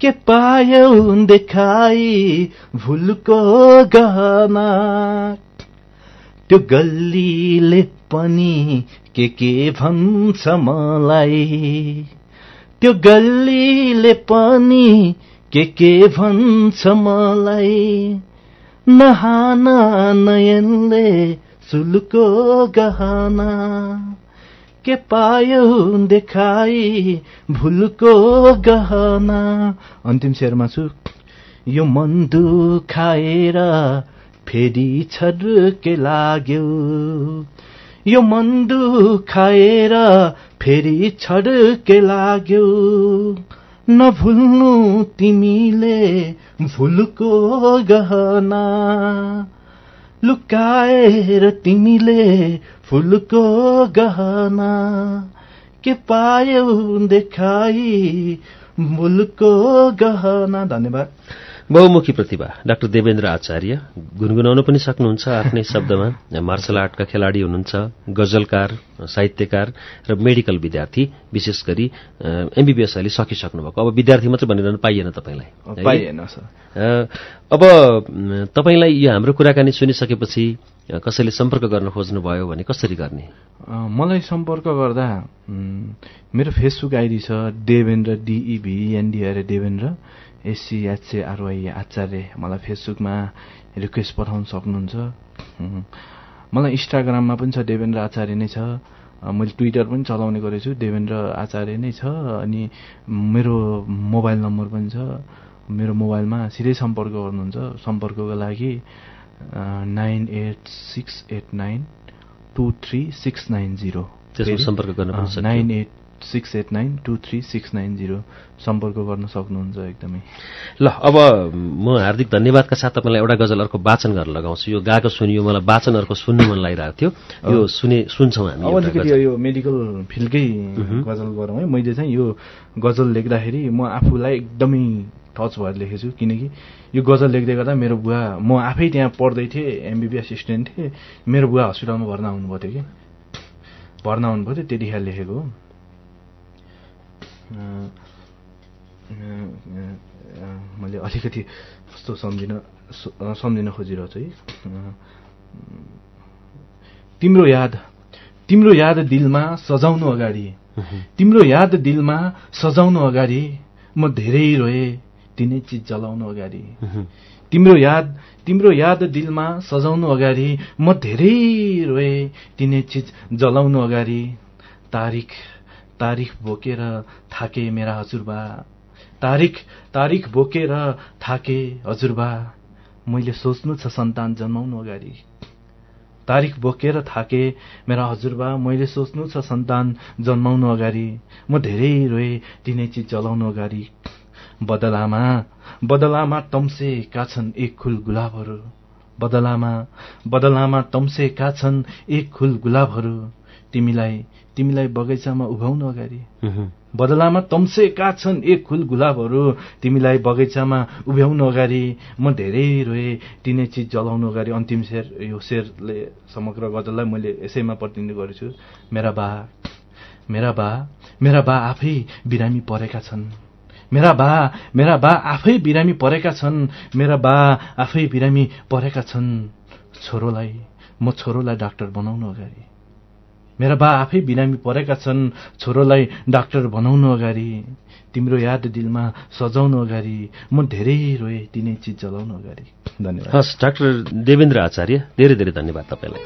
के पायौ देखाई भुलको गहना? त्यो गल्लीले पनि के के भन्छ मलाई? त्यो गल्लीले पनि के के भन्छ मलाई? नहान नयनले सुलको गहना। के पायो देखाई भुलको गहना? अन्तिम शेरमा छु। यो मन दुखाएर फेरि छड्के लाग्यो। यो मन दुखाएर फेरि छड्के लाग्यो। नभुल्नु तिमीले भुलको गहना। लुकाएर तिमीले फुलको गहना के पायौ देखाई भुलको गहना धन्यवाद। बहुमुखी प्रतिभा। डाक्टर देवेन्द्र आचार्य गुनगुनाउन पनि सक्नुहुन्छ आफ्नै शब्दमा। मार्शल आर्टका खेलाडी हुनुहुन्छ गजलकार साहित्यकार र मेडिकल विद्यार्थी विशेष गरी एमबिबिएस अहिले सकिसक्नु भएको अब विद्यार्थी मात्रै भनिरहनु पाइएन तपाईँलाई। पाइएन सर। अब तपाईँलाई यो हाम्रो कुराकानी सुनिसकेपछि कसैले सम्पर्क गर्न खोज्नुभयो भने कसरी गर्ने? मलाई सम्पर्क गर्दा मेरो फेसबुक आइडी छ देवेन्द्र डिइभिएनडी देवेन्द्र। एससिएचएआरवाई आचार्य मलाई फेसबुकमा रिक्वेस्ट पठाउन सक्नुहुन्छ। मलाई इन्स्टाग्राममा पनि छ देवेन्द्र आचार्य नै छ। मैले ट्विटर पनि चलाउने गरेको छु देवेन्द्र आचार्य नै छ। अनि मेरो मोबाइल नम्बर पनि छ। मेरो मोबाइलमा सिधै सम्पर्क गर्नुहुन्छ। सम्पर्कको लागि nine eight six eight nine two three six nine zero. सम्पर्क गर्न nine eight six eight nine two three six nine zero सम्पर्क गर्न सक्नुहुन्छ एकदमै। ल अब म हार्दिक धन्यवादका साथ तपाईँलाई एउटा गजल अर्को वाचन गर्न लगाउँछु। यो गाएको सुनियो मलाई वाचन अर्को सुन्नु मन लागिरहेको थियो। यो सुने सुन्छौँ हामी अलिकति यो मेडिकल फिल्डकै गजल गरौँ है। मैले चाहिँ यो गजल लेख्दाखेरि म आफूलाई एकदमै टच भएर लेखेको छु किनकि यो गजल लेख्दै गर्दा मेरो बुवा म आफै त्यहाँ पढ्दै थिएँ एमबिबी एसिस्टेन्ट थिएँ। मेरो बुवा हस्पिटलमा भर्ना हुनुभएको थियो कि? भर्ना हुनुभएको थियो त्यतिखेर लेखेको हो। मैले अलिकति कस्तो सम्झिन सम्झिन खोजिरहेको छु है। तिम्रो याद तिम्रो याद दिलमा सजाउनु अगाडि तिम्रो याद दिलमा सजाउनु अगाडि म धेरै रोए तिनै चिज जलाउनु अगाडि। तिम्रो याद तिम्रो याद दिलमा सजाउनु अगाडि म धेरै रोए तिनै चिज जलाउनु अगाडि। तारिख तारिख बोकेर थाके मेरा हजुरबा। तारिख तारिख बोकेर थाके हजुरबा। मैले सोच्नु छ सन्तान जन्माउनु अगाडि। तारिख बोकेर थाके मेरा हजुरबा मैले सोच्नु छ सन्तान जन्माउनु अगाडि। म धेरै रोए तिनै चिज जलाउनु अगाडि। बदलामा बदलामा तम्सेका छन् एक खुल गुलाबहरू। बदलामा बदलामा तम्सेका छन् एक खुल गुलाबहरू। तिमीलाई तिमीलाई बगैँचामा उभाउनु अगाडि। बदलामा तम्सेका छन् एक खुल गुलाबहरू? तिमीलाई बगैँचामा उभ्याउनु अगाडि म धेरै रोएँ तिनै चिज जलाउनु अगाडि अन्तिम शेर यो शेरले समग्र गजललाई मैले यसैमा प्रतिनिधि गरेछु। मेरा बा मेरा बा मेरा बा आफै बिरामी परेका छन्। मेरा बा मेरा बा आफै बिरामी परेका छन्। मेरा बा आफै बिरामी परेका छन्। छोरोलाई म छोरोलाई डाक्टर बनाउनु अगाडि। मेरा बा आफै बिरामी परेका छन्। छोरोलाई डाक्टर बनाउनु अगाडि तिम्रो याद दिलमा सजाउनु अगाडि म धेरै रोएँ तिनै चिज जलाउनु अगाडि। धन्यवाद। हस् डाक्टर देवेन्द्र आचार्य धेरै धेरै धन्यवाद तपाईँलाई।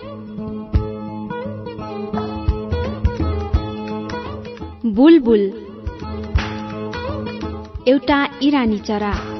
बुलबुल एउटा इरानी चरा।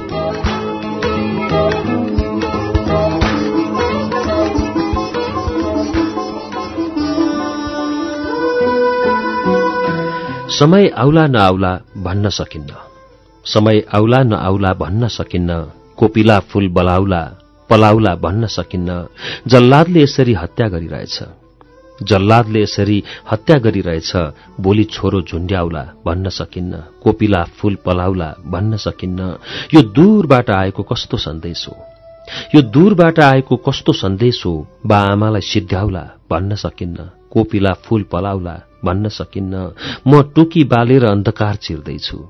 समय आउला नआउला भन्न सकिन्न। समय आउला नआउला भन्न सकिन्न। कोपिला फूल बलाउला पलाउला भन्न सकिन्न। जल्लादले यसरी हत्या गरिरहेछ। जल्लादले यसरी हत्या गरिरहेछ। भोलि छोरो झुन्ड्याउला भन्न सकिन्न। कोपिला फूल पलाउला भन्न सकिन्न। यो दूरबाट आएको कस्तो सन्देश हो? यो दूरबाट आएको कस्तो सन्देश हो? बा आमालाई सिद्ध्याउला भन्न सकिन्न। कोपिला फूल पलाउला भन्न सकिन्न। म टुकी बालेर अन्धकार चिर्दैछु।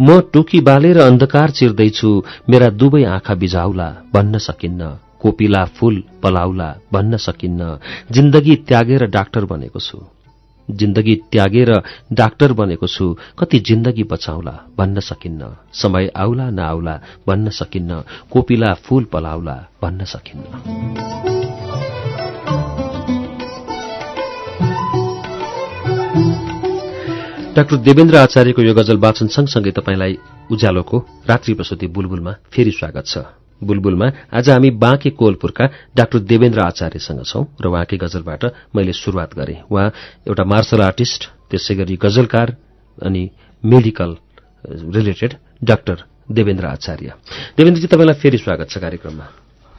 म टुकी बालेर अन्धकार चिर्दैछु। मेरा दुवै आँखा बिझाउला भन्न सकिन्न। कोपिला फूल पलाउला भन्न सकिन्न। जिन्दगी त्यागेर डाक्टर बनेको छु। जिन्दगी त्यागेर डाक्टर बनेको छु। कति जिन्दगी बचाउला भन्न सकिन्न। समय आउला नआउला भन्न सकिन्न। कोपिला फूल पलाउला भन्न सकिन्न। डाक्टर देवेन्द्र आचार्यको यो गजल वाचन सँगसँगै तपाईँलाई उज्यालोको रात्रि प्रसुति बुलबुलमा फेरि स्वागत छ। बुलबुलमा आज हामी बाँके कोलपुरका डाक्टर देवेन्द्र आचार्यसँग छौं र उहाँकै गजलबाट मैले शुरूआत गरेँ। उहाँ एउटा मार्शल आर्टिस्ट त्यसै गरी गजलकार अनि medical related doctor Devendra Acharya. Devendra ji तपाईँलाई फेरि स्वागत छ कार्यक्रममा।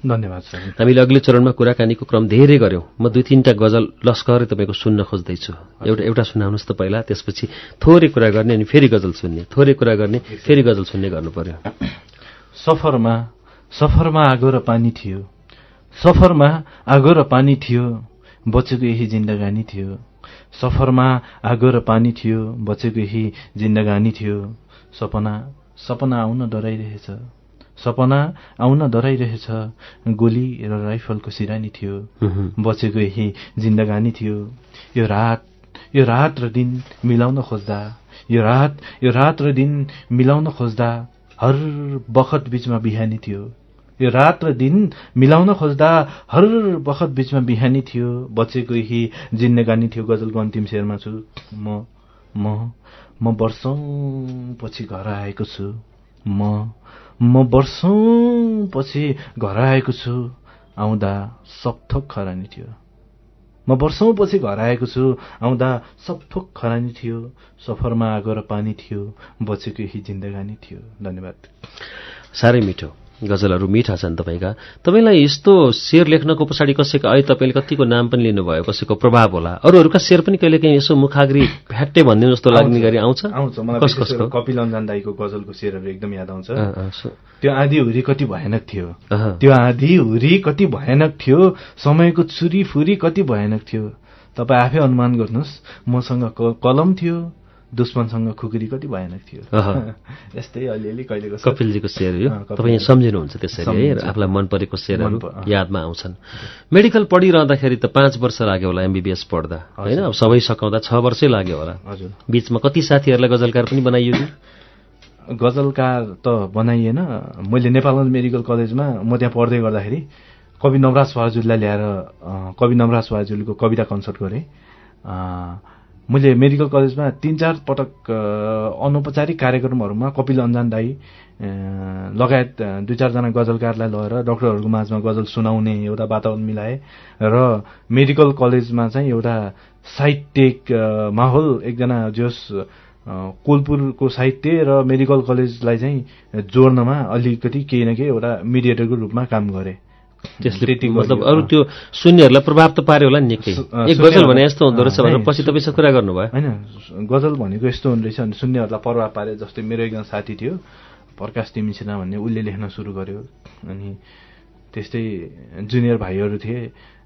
धन्यवाद सर। हामीले अघिल्लो चरणमा कुराकानीको क्रम धेरै गर्यौं। म दुई तीनटा गजल लस्करै तपाईँको सुन्न खोज्दैछु। एउटा एउटा सुनाउनुहोस् त पहिला त्यसपछि थोरै कुरा गर्ने अनि फेरि गजल सुन्ने। थोरै कुरा गर्ने फेरि गजल सुन्ने गर्नु पर्यो सफरमा सफरमा आगो र पानी थियो। सफरमा आगो र पानी थियो बचेको यही जिन्दगानी थियो। सफरमा आगो र पानी थियो बचेको यही जिन्दगानी थियो। सपना सपना आउन डराइरहेछ। सपना आउन डराइरहेछ। गोली र राइफलको सिरानी थियो। बचेको यही जिन्दगानी थियो। यो रात यो रात र दिन मिलाउन खोज्दा यो रात यो रात र दिन मिलाउन खोज्दा हर बखत बीचमा बिहानी थियो। यो रात र दिन मिलाउन खोज्दा हर बखत बीचमा बिहानी थियो। बचेको यही जिन्दगानी थियो। गजलको अन्तिम शेरमा छु। म म म वर्षौं पछि घर आएको छु। म म वर्षौं पछि घर आएको छु आउँदा सबथोक खरानी थियो म वर्षौं पछि घर आएको छु आउँदा सबथोक खरानी थियो सफरमा आगो र पानी थियो बचेको यही जिन्दगानी थियो धन्यवाद साह्रै मिठो गजलहरू मिठा छन् तपाईँका। तपाईँलाई यस्तो शेर लेख्नको पछाडि कसैको अहिले तपाईँले कतिको नाम पनि लिनुभयो कसैको प्रभाव होला? अरूहरूका शेर पनि कहिलेकाहीँ यसो मुखाग्री फ्याट्टे भन्ने जस्तो लाग्ने गरी आउँछ? आउँछ। मलाई कपिल अन्जान दाईको गजलको शेरहरू एकदम याद आउँछ। त्यो आधी हुरी कति भयानक थियो। त्यो आधी हुरी कति भयानक थियो। समयको छुरी फुरी कति भयानक थियो। तपाईँ आफै अनुमान गर्नुहोस् मसँग कलम थियो। दुश्मनसँग खुकुरी कति भयानक थियो। यस्तै अलिअलि कहिलेको। कपिलजीको शेर यो। तपाईँ सम्झिनुहुन्छ त्यसरी है। आफूलाई मन परेको अँ। यादमा आउँछन् मेडिकल पढिरहँदाखेरि त पाँच वर्ष लाग्यो होला एमबिबिएस पढ्दा होइन अब सबै सकाउँदा छ वर्षै लाग्यो होला हजुर बीचमा कति साथीहरूलाई गजलकार पनि बनाइयो गजलकार त बनाइएन मैले नेपालगञ्ज मेडिकल कलेजमा म त्यहाँ पढ्दै गर्दाखेरि कवि नवराज सुवाजुललाई ल्याएर कवि नवराज सुवाजुलको कविता कन्सर्ट गरेँ मैले मेडिकल कलेजमा तिन चार पटक अनौपचारिक कार्यक्रमहरूमा कपिल अन्जान दाई लगायत दुई चारजना गजलकारलाई लगेर डक्टरहरूको माझमा गजल सुनाउने एउटा वातावरण मिलाए र मेडिकल कलेजमा चाहिँ एउटा साहित्यिक माहौल एकजना जोस कोलपुरको साहित्य र मेडिकल कलेजलाई चाहिँ जोड्नमा अलिकति केही न केही एउटा मिडिएटरको रूपमा काम गरे। त्यसले मतलब। अरू त्यो सुन्नेहरूलाई प्रभाव त पार्यो होला नि निकै। एक गजल भने यस्तो हुँदो रहेछ भनेर पछि तपाईँ कुरा गर्नुभयो। होइन गजल भनेको यस्तो हुने रहेछ भने सुन्नेहरूलाई प्रभाव पारे जस्तै मेरो एकजना साथी थियो प्रकाश तिमिसिना भन्ने उसले लेख्न सुरु गर्यो। अनि त्यस्तै जुनियर भाइहरू थिए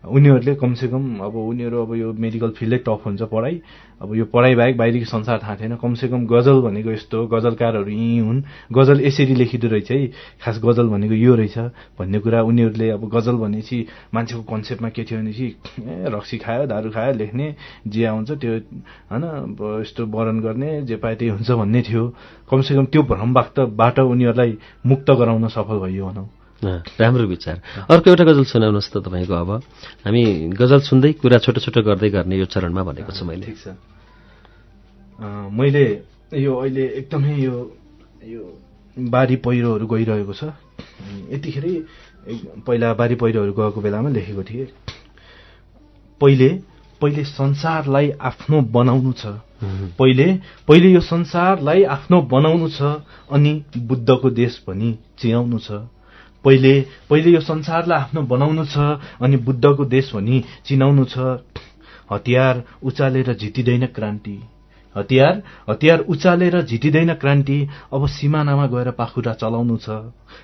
उनीहरूले कमसेकम अब उनीहरू अब यो मेडिकल फिल्डै टफ हुन्छ पढाइ। अब यो पढाइ बाहेक बाहिरको संसार थाहा थिएन। कमसेकम गजल भनेको यस्तो गजलकारहरू यहीँ हुन्। गजल यसरी लेखिँदो रहेछ है। खास गजल भनेको यो रहेछ भन्ने कुरा उनीहरूले अब गजल भनेपछि मान्छेको कन्सेप्टमा के थियो भनेपछि ए रक्सी खायो दारू खायो लेख्ने जे आउँछ त्यो होइन यस्तो वर्णन गर्ने जे पाए त्यही हुन्छ भन्ने थियो। कमसेकम त्यो भ्रमबाट उनीहरूलाई मुक्त गराउन सफल भयो भनौँ। राम्रो विचार। अर्को एउटा गजल सुनाउनुहोस् त तपाईँको अब। हामी गजल सुन्दै कुरा छोटो छोटो गर्दै गर्ने यो चरणमा भनेको छु मैले। ठिक छ। अँ, मैले यो अहिले एकदमै यो यो बारी पहिरोहरू गइरहेको छ। यतिखेरै पहिला बारी पहिरोहरू गएको बेलामा लेखेको थिएँ। पहिले पहिले संसारलाई आफ्नो बनाउनु छ। पहिले पहिले यो संसारलाई आफ्नो बनाउनु छ अनि बुद्धको देश भनी चियाउनु छ। पहिले पहिले यो संसारलाई आफ्नो बनाउनु छ अनि बुद्धको देश भनी चिनाउनु छ। हतियार उचालेर जितिँदैन क्रान्ति। हतियार हतियार उचालेर झिटिँदैन क्रान्ति अब सिमानामा गएर पाखुरा चलाउनु छ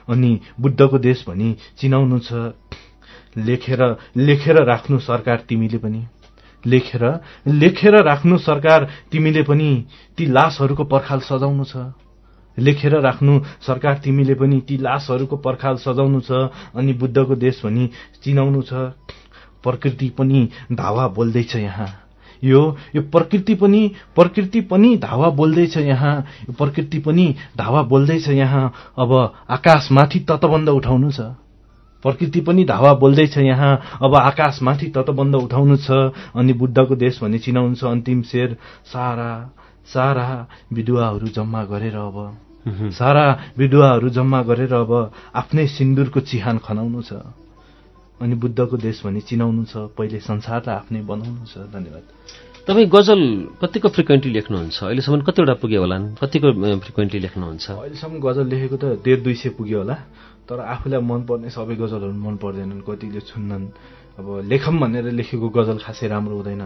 अनि बुद्धको देश भनी चिनाउनु छ। लेखेर लेखेर राख्नु सरकार तिमीले पनि। लेखेर लेखेर राख्नु सरकार तिमीले पनि ती लासहरूको पर्खाल सजाउनु छ। लेखेर राख्नु। सरकार तिमीले पनि ती लासहरूको पर्खाल सजाउनु छ अनि बुद्धको देश भनी चिनाउनु छ। प्रकृति पनि धावा बोल्दैछ यहाँ। यो यो प्रकृति पनि प्रकृति पनि धावा बोल्दैछ यहाँ। यो प्रकृति पनि धावा बोल्दैछ यहाँ। अब आकाशमाथि तटबन्ध उठाउनु छ। प्रकृति पनि धावा बोल्दैछ यहाँ। अब आकाशमाथि तटबन्ध उठाउनु छ अनि बुद्धको देश भन्ने चिनाउनु छ। अन्तिम शेर सारा सारा विधुवाहरू जम्मा गरेर अब सारा विधुवाहरू जम्मा गरेर अब आफ्नै सिन्दुरको चिहान खनाउनु छ। अनि बुद्धको देश भने चिनाउनु छ पहिले संसारलाई आफ्नै बनाउनु छ। धन्यवाद। तपाईँ गजल कतिको फ्रिक्वेन्टली लेख्नुहुन्छ? अहिलेसम्म कतिवटा पुग्यो होला? कतिको फ्रिक्वेन्टली लेख्नुहुन्छ? अहिलेसम्म गजल लेखेको त डेढ दुई सय पुग्यो होला। तर आफूलाई मनपर्ने सबै गजलहरू मन पर्दैनन् कतिले छुन्नन् अब लेखम भनेर लेखेको गजल खासै राम्रो हुँदैन।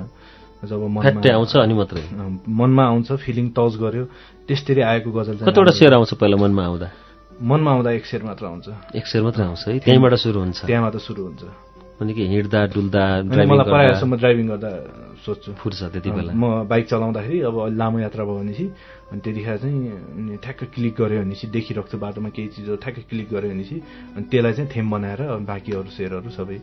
जब फ्याट्टै आउँछ अनि मात्रै। मनमा आउँछ फिलिङ टच गर्यो त्यस्तरी आएको गजल कतिवटा शेर आउँछ पहिला मनमा आउँदा? मनमा आउँदा एक शेर मात्र आउँछ। एक शेर मात्रै आउँछ है? त्यहीँबाट सुरु हुन्छ। त्यहाँबाट सुरु हुन्छ। अनि के हिँड्दा डुल्दा मलाई प्रायः गर्दा जस्तो म ड्राइभिङ गर्दा सोध्छु। फुर्छ त्यति बेला। म बाइक चलाउँदाखेरि अब लामो यात्रा भयो भनेपछि अनि त्यतिखेर चाहिँ ठ्याक्क क्लिक गऱ्यो भनेपछि देखिरहेको छु बाटोमा केही चिजहरू ठ्याक्क क्लिक गऱ्यो भनेपछि अनि त्यसलाई चाहिँ थेम बनाएर बाँकी अरू सेयरहरू सबै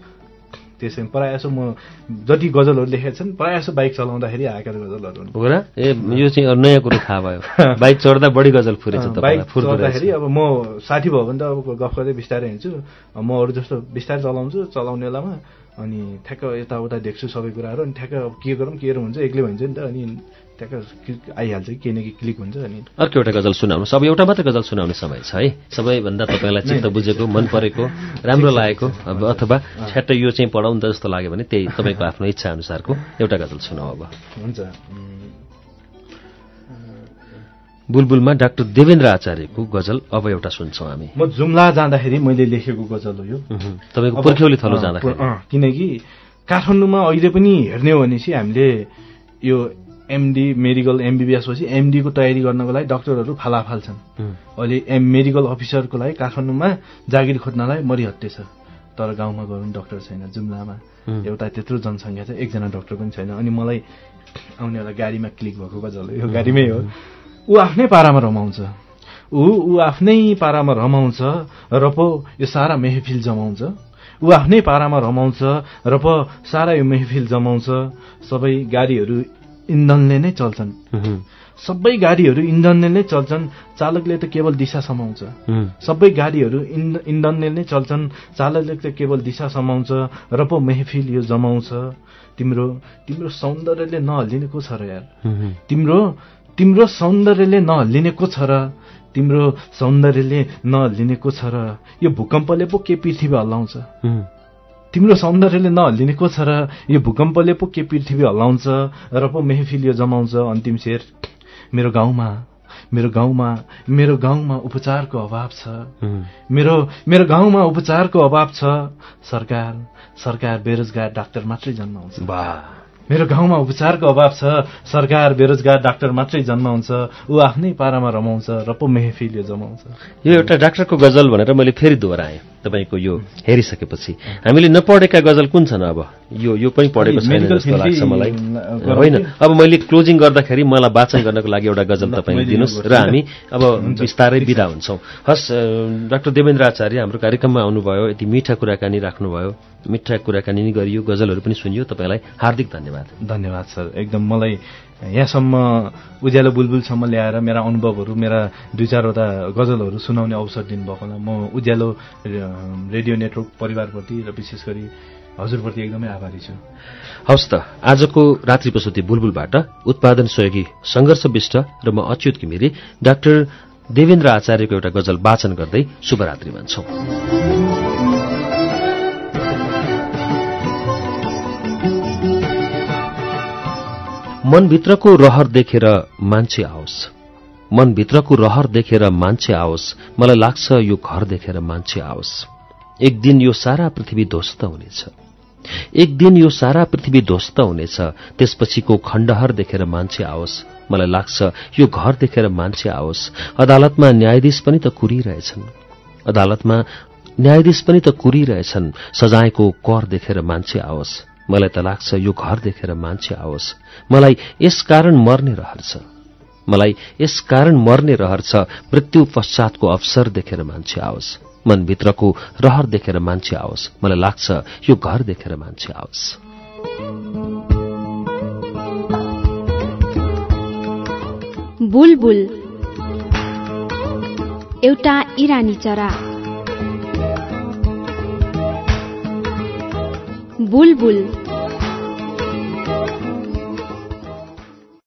त्यसै प्रायः जसो म जति गजलहरू लेखेका छन् प्रायः जसो बाइक चलाउँदाखेरि आएका गजलहरू। हो र ए यो चाहिँ नयाँ कुरो थाहा भयो। बाइक चढ्दा बढी गजल फुरेछ बाइक रहेछ। अब म साथी भयो भने त अब गफ गर्दै बिस्तारै हिँड्छु। म अरू जस्तो बिस्तारै चलाउँछु चलाउने बेलामा अनि ठ्याक्क यताउता देख्छु सबै कुराहरू अनि ठ्याक्क अब के गरौँ के हुन्छ एक्लै हुन्छ नि त अनि ठ्याक्क आइहाल्छ कि केही न केही क्लिक हुन्छ अनि। अर्को एउटा गजल सुनाउनुहोस् अब एउटा मात्रै गजल सुनाउने समय छ है। सबैभन्दा तपाईँलाई चित्त बुझेको मन परेको राम्रो लागेको अब अथवा ठ्याट्टै यो चाहिँ पढाउँ त जस्तो लाग्यो भने त्यही तपाईँको आफ्नो इच्छा अनुसारको एउटा गजल सुनाऊ अब। हुन्छ। बुलबुलमा डाक्टर देवेन्द्र आचार्यको गजल अब एउटा सुन्छौँ हामी। म जुम्ला जाँदाखेरि मैले लेखेको गजल हो यो। तपाईँको पुर्ख्यौली थलो जाँदाखेरि। अँ, किनकि काठमाडौँमा अहिले पनि हेर्ने हो भनेपछि हामीले यो एमडी मेडिकल एमबिबिएस पछि एमडीको तयारी गर्नको लागि डक्टरहरू फालाफाल छन् अहिले एम मेडिकल अफिसरको लागि काठमाडौँमा जागिर खोज्नलाई मरिहत्ते छ। तर गाउँमा गरौँ डक्टर छैन जुम्लामा एउटा त्यत्रो जनसङ्ख्या छ एकजना डक्टर पनि छैन। अनि मलाई आउनेवाला गाडीमा क्लिक भएको गजल यो गाडीमै हो। ऊ आफ्नै पारामा रमाउँछ। ऊ ऊ आफ्नै पारामा रमाउँछ र पो यो सारा मेहफिल जमाउँछ। ऊ आफ्नै पारामा रमाउँछ र पो सारा यो मेहफिल जमाउँछ। सबै गाडीहरू इन्धनले नै चल्छन्। सबै गाडीहरू इन्धनले नै चल्छन्। चालकले त केवल दिशा समाउँछ। सबै गाडीहरू इन्ध- इन्धनले नै चल्छन्। चालकले त केवल दिशा समाउँछ र पो मेहफिल यो जमाउँछ। तिम्रो तिम्रो सौन्दर्यले नहल्लिने को छ र यार। तिम्रो तिम्रो सौन्दर्यले नहल्लिने को छ र तिम्रो सौन्दर्यले नहल्लिने को छ र यो भूकम्पले पो के पृथ्वी हल्लाउँछ? तिम्रो सौन्दर्यले नहल्लिने को छ र यो भूकम्पले पो के पृथ्वी हल्लाउँछ र पो मेहफिल यो जमाउँछ? अन्तिम शेर मेरो गाउँमा मेरो गाउँमा मेरो गाउँमा उपचारको अभाव छ। मेरो मेरो गाउँमा उपचारको अभाव छ। सरकार सरकार बेरोजगार डाक्टर मात्रै जन्माउँछ। मेरो गाउँमा उपचारको अभाव छ। सरकार बेरोजगार डाक्टर मात्रै जन्माउँछ। ऊ आफ्नै पारामा रमाउँछ र पो मेहफिल यो जमाउँछ। यो एउटा डाक्टरको गजल भनेर मैले फेरि दोहोऱ्याएँ। तपाईँको यो हेरिसकेपछि। हामीले नपढेका गजल कुन छन् अब? यो यो पनि पढेको छैन जस्तो लाग्छ मलाई। होइन। अब मैले क्लोजिङ गर्दाखेरि मलाई वाचन गर्नको लागि एउटा गजल तपाईँले दिनुहोस् र। हामी अब बिस्तारै बिदा हुन्छौँ। हस् डाक्टर देवेन्द्र आचार्य हाम्रो कार्यक्रममा आउनुभयो। यति मिठा कुराकानी राख्नुभयो। मिठा कुराकानी नि गरियो गजलहरू पनि सुनियो। तपाईँलाई हार्दिक धन्यवाद। धन्यवाद सर। एकदम मलाई यहाँसम्म उज्यालो बुलबुलसम्म ल्याएर मेरा अनुभवहरू मेरा दुई चारवटा गजलहरू सुनाउने अवसर दिनुभएकोमा म उज्यालो रेडियो नेटवर्क परिवारप्रति र विशेष गरी हजुरप्रति एकदमै आभारी छु। हवस् त आजको रात्रि बुलबुलबाट उत्पादन सहयोगी सङ्घर्ष विष्ट र म अच्युत घिमिरे डाक्टर देवेन्द्र आचार्यको एउटा गजल वाचन गर्दै शुभरात्रि भन्छौं। मनभित्रको रहर देखेर मान्छे आओस्। मनभित्रको रहर देखेर मान्छे आओस्। मलाई लाग्छ यो घर देखेर मान्छे आओस्। एक दिन यो सारा पृथ्वी ध्वस्त हुनेछ। एक दिन यो सारा पृथ्वी ध्वस्त हुनेछ। त्यसपछिको खण्डहर देखेर मान्छे आओस्। मलाई लाग्छ यो घर देखेर मान्छे आओस्। अदालतमा न्यायाधीश पनि त कुरिरहेछन्। अदालतमा न्यायाधीश पनि त कुरिरहेछन्। सजायको कर देखेर मान्छे आओस्। मलाई त लाग्छ यो घर देखेर मान्छे आओस्। मलाई यस कारण मर्ने रहर छ। मलाई यस कारण मर्ने रहर छ मृत्यु पश्चातको अवसर देखेर मान्छे आओस्। मनभित्रको रहर देखेर मान्छे आओस्। मलाई लाग्छ यो घर देखेर मान्छे आओस्। बुलबुल। एउटा इरानी चरा। बुलबुल।